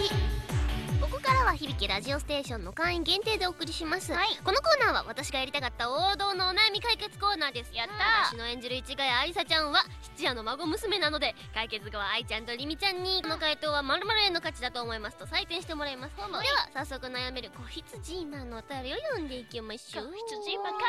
り。ここからは響きラジオステーションの会員限定でお送りします、はい。このコーナーは私がやりたかった王道のお悩み解決コーナーです。やった。私の演じる市ヶ谷ありさちゃんは七夜の孫娘なので解決後は愛ちゃんとりみちゃんに。この回答は〇〇円の価値だと思いますと採点してもらいます。では早速悩める子羊マンの。お便りを読んでいきましょう？子羊マンカモ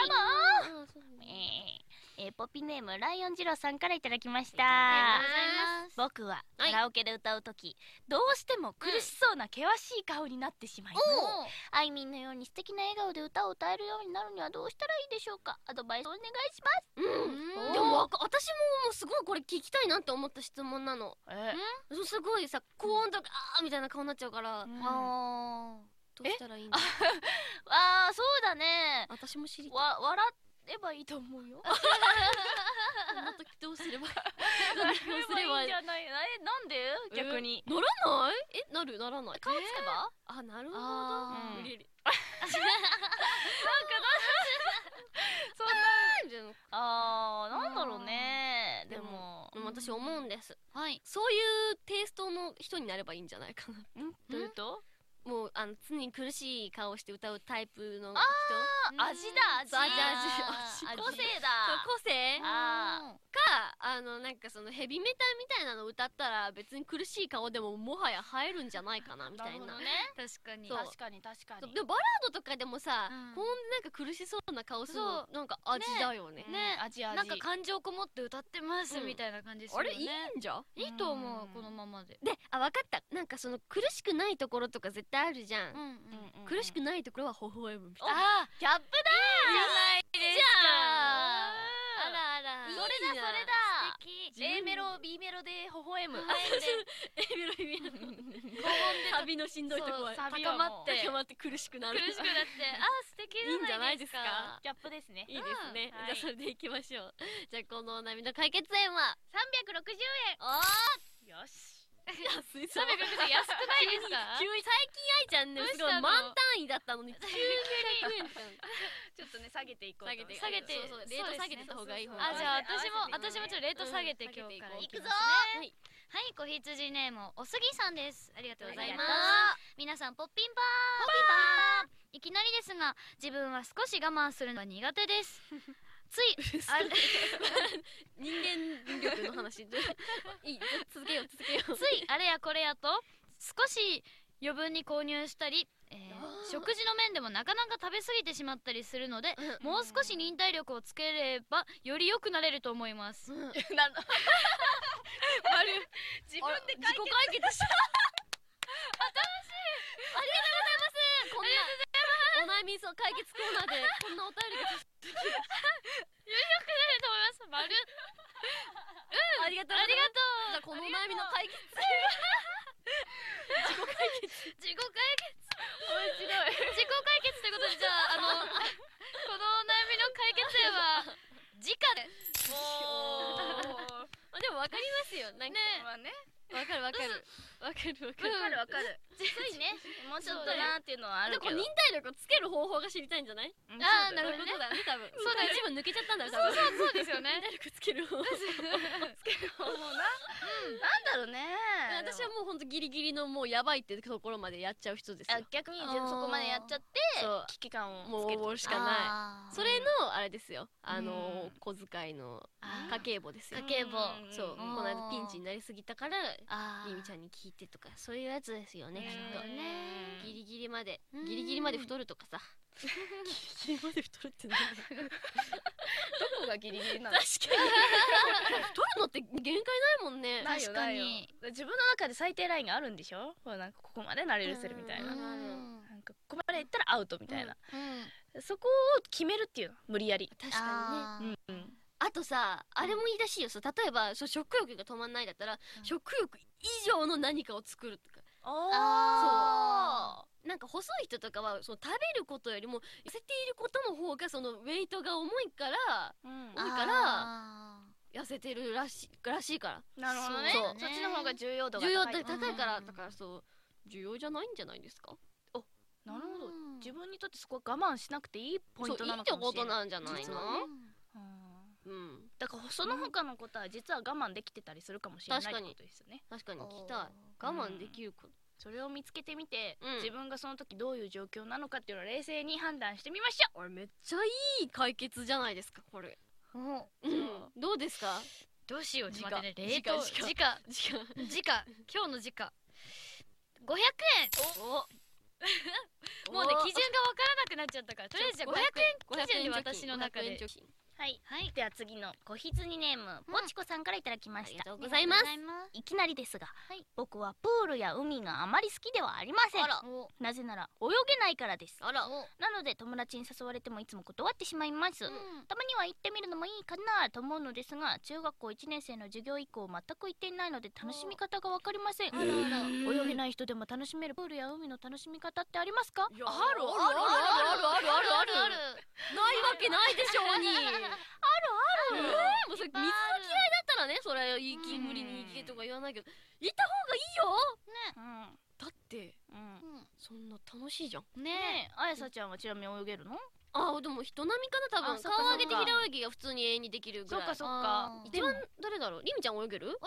あそう。えーえーポピネームライオン二郎さんからいただきました。ありがとうございます。僕ははい。カラオケで歌う時、どうしても苦しそうな険しい顔になってしまいます、おうあいみんのように素敵な笑顔で歌を歌えるようになるにはどうしたらいいでしょうか。アドバイスお願いします。うん。でも私ももうすごいこれ聞きたいなって思った質問なの。え？すごいさ高音とかあーみたいな顔になっちゃうから、うん。あー。どうしたらいいんだあ ーそうだね。私も知りたい。わ笑えばいいと思うよ。そんな時どうすれば。いいどうすればいいんじゃない？えなんで？逆に。ならない？えなる？ならない？顔つけばあなるほど。あー。無理無理そんな。みたいな。あーなんだろうね。でも。でも私思うんです。はい。そういうテイストの人になればいいんじゃないかなん？どういうと？もうあの常に苦しい顔をして歌うタイプの人？あ味だ味。味味個性だ。個性？あかあのなんかそのヘビメタみたいなの歌ったら別に苦しい顔でももはや映えるんじゃないかなみたいなね。確かに。確かに確かに。でもバラードとかでもさ、うん。こんななんか苦しそうな顔するのそなんか味だよね。ね。味味。なんか感情こもって歌ってますうんみたいな感じですあれいよねいんじゃいいと思ううん。このままで。であ分かった。なんかその苦しくないところとか絶対あるじゃん、ん苦しくないところは微笑むみたいな。あギャップだじゃないですかあらあらそれだそれだ素敵 A メロ B メロで微笑む。エ ビロイビ旅のしんどいとこは高まって。高まって苦しくなる。苦しくなってあ素敵いいんじゃなじゃないいですか？かギャップですね。いいですね、うん。じゃあそれでいきましょう。じゃあこのお悩みの解決案は360あ円。よし。ー安い360円安くないですか？急に最近愛ちゃんねすごい満単位だったのに 急に100円ちょっとね下げていこうと下げて。下げて。そうそうレート下げてた方がいい方。あじゃあ私も私もちょっとレート下げて今日からうんいきますね。はい。はい子羊ネームおすぎさんです。ありがとうございます。皆さんポッピンパー。ポッピンパー。いきなりですが自分は少し我慢するのが苦手です。つい あれ？人間力の話。いい。続けよう続けよう。ついあれやこれやと少し余分に購入したり、えー食事の面でもなかなか食べ過ぎてしまったりするのでうん。もう少し忍耐力をつければより良くなれると思います。うん。な自分で自己解決した。ありがとうございます。こんな。お悩みそう。解決コーナーでこんなお便りが より良くなると思います。丸ありがとう。ありがとじゃあこのお悩みの解決。う。自己解決。面白い。自己解決ということでじゃああのこのお悩みの解決案は直で。お あでもわかりますよ。なんかね。わかるわかる。わかるわかる。わかるわかるつい ね。もうちょっとなーっていうのはあるけど。忍耐力をつける方法が知りたいんじゃない？うんあーそうだよなるほど。ね多分。そうだよ一部抜けちゃったんだそうそうそうですよね。忍耐力つける方法。もう。な。なんだろうね。私はもうほんとギリギリのもうやばいってところまでやっちゃう人ですよ。あ逆にそこまでやっちゃって危機感をもうしかない。それのあれですよ。あのうん。小遣いの家計簿ですよ。家計簿。んそう。こん。の間ピンチになりすぎたからりみちゃんに聞いてとかそういうやつですよねきっとうん。ねギリギリまでうん。ギリギリまで太るとかさ。ギリギリまで太るって何？どこがギリギリなの？確かに。太るのって限界ないもんね。ないよ確かに。ないよ。自分の中で最低ラインがあるんでしょ？ほらなんかここまでなれるするみたいな。なんかここまでいったらアウトみたいな、うん。そこを決めるっていうの？無理やり。確かにね。あーうん。うんあとさあれもいいらしいよ。例えばそう食欲が止まんないだったら、うん。食欲以上の何かを作るとかあなんか細い人とかはそう食べることよりも痩せていることの方がそのウェイトが重いからうん。多いからあ痩せてるらしいらしいから。なるほどね。そう。そっちの方が重要度が重要高い。で高いからうん。だからそう重要じゃないんじゃないですか？なるほど。うん自分にとってそこは我慢しなくていいポイントなのかもしれない。そういいってことなんじゃないの？うんうんだからその他のことは実は我慢できてたりするかもしれないことですよね。確かに聞きたい。我慢できること。それを見つけてみて、うん。自分がその時どういう状況なのかっていうのを冷静に判断してみましょあれめっちゃいい解決じゃないですかこれ。おうん。どうですか？どうしようちょっと待ってね冷凍。時時価時間。時価今日の時価500お。円 もうね基準がわからなくなっちゃったからとりあえずじゃあ500円基準で私の中で。500円貯金。うはい。はい。では次の子羊ネームうん。もちこさんからいただきました、ありがとうございます。いきなりですが、はい。僕はプールや海があまり好きではありません。なぜなら泳げないからです。なので友達に誘われてもいつも断ってしまいます、うん。たまには行ってみるのもいいかなと思うのですが中学校1年生の授業以降全く行っていないので楽しみ方が分かりません。泳げない人でも楽しめるプールや海の楽しみ方ってありますか？あるあるあるあるある。あるあるある。ないわけないでしょうにあるある。えーもうそれ水が嫌いだったらねそれ息無理に行けとか言わないけど。行った方がいいよ。うん。だってうん。そんな楽しいじゃん。ねねえ。あやさちゃんはちなみに泳げるの？あでも人並みかな多分。顔上げて平泳ぎが普通に永遠にできるぐらい。そっかそっあかー一番誰だろう？りみちゃん泳げる？泳げる。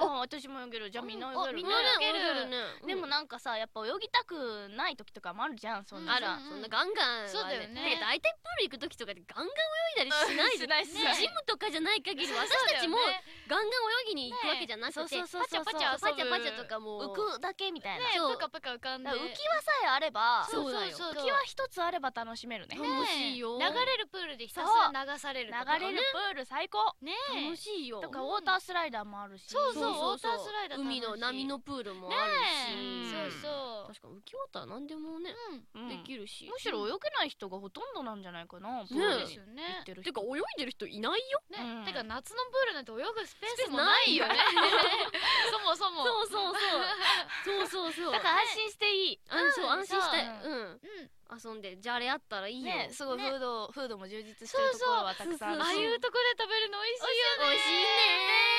あ私も泳げる。じゃあみんな泳げるみんな泳げる。ね。でもなんかさやっぱ泳ぎたくない時とかもあるじゃんそんなある。さうんそんなガンガンはそうだよね。大体プール行く時とかでガンガン泳いだりしないしないジムとかじゃない限り私たちもガンガン泳ぎに行くわけじゃなくてパチャパチャパチャパチャとかも浮くだけみたいな、浮かんで。だから浮き輪さえあれば。そうだよそう。浮き輪一つあれば楽しめるね。ね楽しいよ。流れるプールでひたすら流される流とか。れるプール最高。ね楽しいよ。とかウォータースライダーもあるし。そうそうウォータースライダー楽しい。海の波のプールもあるし。そうそう。確かに浮きウォーターなんでもねうん。できるし。むしろ泳げない人がほとんどなんじゃないかなプーそうルにですよねてる人。てか泳いでる人いないよ？ね、うん。てか夏のプールなんて泳ぐスペースもなないいよよね。ね そもそも。そうそうそう。そうそうそう。だから安心していい。あそう安心して。そううん。うん遊んでじゃあれあったらいいよ。ねすごいね。フードフードも充実してるところはたくさんあああいうとこで食べるの美味しいよね。美味しいね。ね。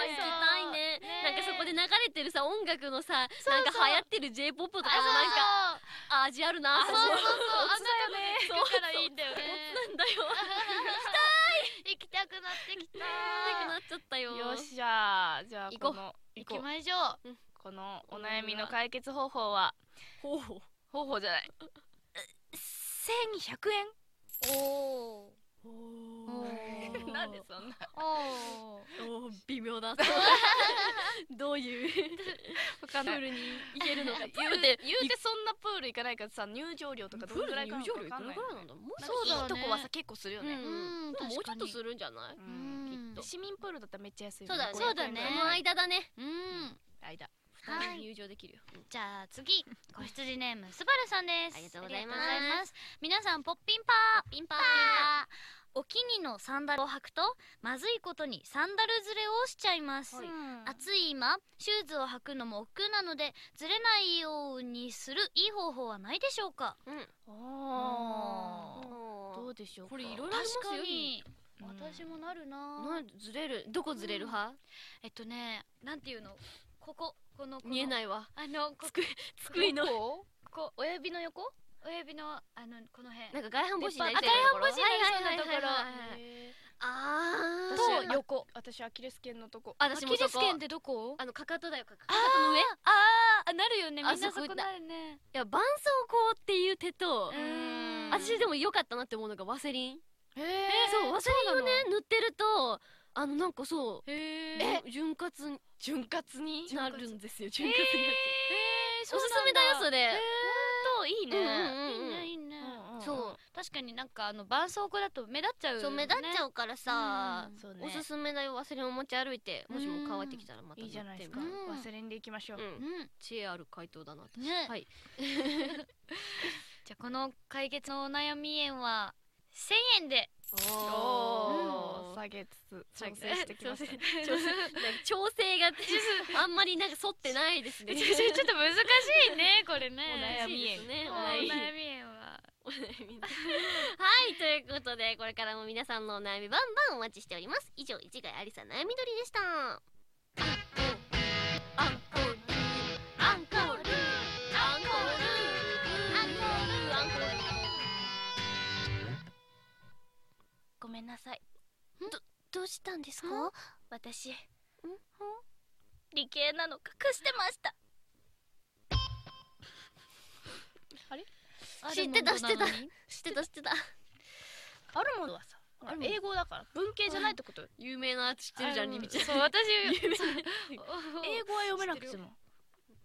行きたいね。ね。なんかそこで流れてるさ音楽のさそうなんか流行ってる j p o p とかもなんか味あるなそうそうそう。あんなねとこ聞くからいいんだよね。なんだよ行きたくなってきた行きたくなっちゃったよよっしゃじゃあ行こう。行きましょう。このお悩みの解決方法は？ほう方法じゃない1100円。おー。お なんでそんな。おー。お微妙だ。どういう？わかんないプールに行けるのか。言うて言うてそんなプール行かないからさ入場料とかどのぐらいか入場料いくらわかんない。ぐらいなんだ？もうなんかそうだね。いいとこはさ結構するよね、うんでももうちょっとするんじゃない？うん。うんきっと。市民プールだったらめっちゃ安いそうだね。そうだね。この間だね。うん。間はい。入場できるよ。じゃあ次 子羊ネームすばるさんです。ありがとうございます。皆さんポッピンパー。ピンパパー。お気にのサンダルを履くとまずいことにサンダルずれをしちゃいます、はい。暑い今シューズを履くのも億劫なのでずれないようにするいい方法はないでしょうか？うん。あおーー。どうでしょうか？これいろいろありますよ私もなるな。なんずれる。どこずれる派？えっとねなんていうの？こここのこの。見えないわ。あのこ机机の。どこ。こ親指の横？親指のあのこの辺。なんか外反母趾になりあそうなところ。外反母趾になりそうなところはいはい。はいはいへあー。ーと横私アキレス腱のとこ。私もそこ。アキレス腱ってどこ？あのかかとだよかかと。の上。いあーなるよね。みんなそこなるね。や絆創膏っていう手とうん。私でも良かったなって思うのがワセリン。へそうワセリンをね塗ってるとあのなんかそうへえ潤滑に？潤滑になるんですよ潤滑になって。えおすすめだよそれ。といいね。いいねいいね。そう。確かになんかあの絆創膏だと目立っちゃうそう目立っちゃうからさおすすめだよワセリンを持ち歩いて。もしも乾いてきたらまた塗いいじゃないですか。みうん。でいきましょう。知恵ある回答だなね。はい。じゃあこの解決のお悩み円は1000円で。おー下げつつ調整してきました。ね調整。が あんまりなんか沿ってないですね。ちょっと難しいねこれね。お悩み円おね。お悩み。悩み円ははいということでこれからも皆さんのお悩みバンバンお待ちしております。以上市ヶ谷ありさ悩みどりでしたんですか？私。理系なの隠してました。知ってた知ってた。知ってた知ってた。アルモンドはさ英語だから文系じゃないってこと？有名な知ってるじゃんりみちゃん。そう私 英語は読めなくても。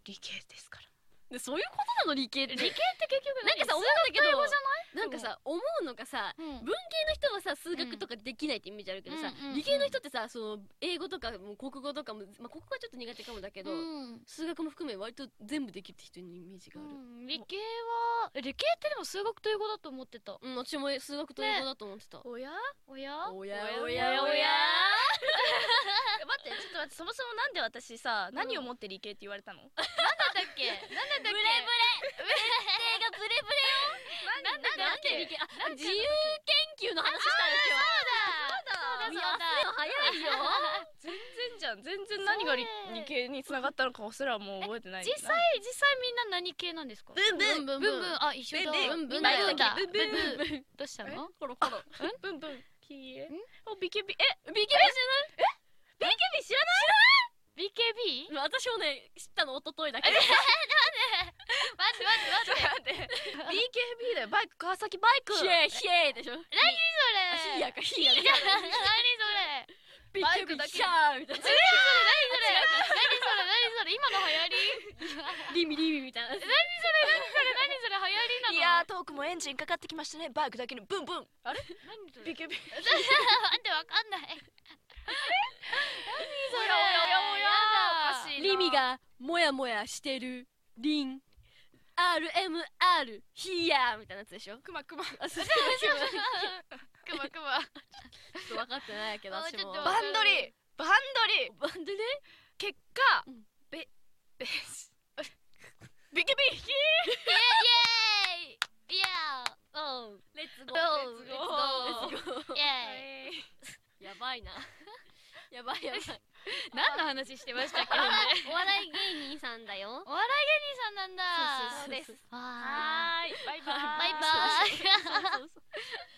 理系ですからでそういうことなの？理系って理系って結局。なんかさ思うんだけど英語じゃなん。かさ思うのがさうん。文系の人はさ数学とかできないってイメージあるけどさ、うんうんうん理系の人ってさその英語とかも国語とかも、まあ、国語はちょっと苦手かもだけど、うん数学も含め割と全部できるって人のイメージがある、うん。理系はえ理系ってでも数学と英語だと思ってた。うん、私も数学と英語だと思ってた、おや？おや？おや？や？おや？おや？おや？待ってちょっと待ってそもそもなんで私さ何を持って理系って言われたの？なんだっけ？なんだっけ？ブレブレ。手がブレブレなんだなんで理系あなんか自由研究の話したよ。今日そうだ。そうだ。いや早いよ。全然じゃん。全然何が理系に繋がったのかすらもう覚えてない。実際実際みんな何系なんですか？ブンブン。ブンブン。ブンあ一緒だ。ブンブン。ブンみんな言うんだブンブン。ブンブン。どうしたの？コロコロ。ブンブン。キエ？おビケビ。え？ビケビビケビ知らない？BKB? 私もね知ったの一昨日だけ。ど待って待って待って。待って。BKB だよ。バイク川崎バイク。ヒエヒエでしょ。何それ。ヒヤかヒヤ何それ。ビバイクだけ。ヒャーみたいな。何それ。何それ何それ。今の流行り？リミリミみたいな。何それ何それ何それ流行りなの？いやートークもエンジンかかってきましたね。バイクだけにブンブン。あれ？何それ？BKB なんでわかんない何それおやおやおややだおかしいリミがモヤモヤしてるリン。RMR ヒヤーみたいなやつでしょ？クマクマあそうクマクマちょっと分かってないけどあ私も。バンドリバンドリバンドで結果うん。ベベビケビイエーイ。イエーおうレッツゴー。レッツゴー。レッツゴー。イエーイ。やばいな。やばいやばい 何の話してましたっけ お笑い芸人さんだよ。お笑い芸人さんなんだ。そうそうそうそう。わはーい。バイバイ。ーバイバイ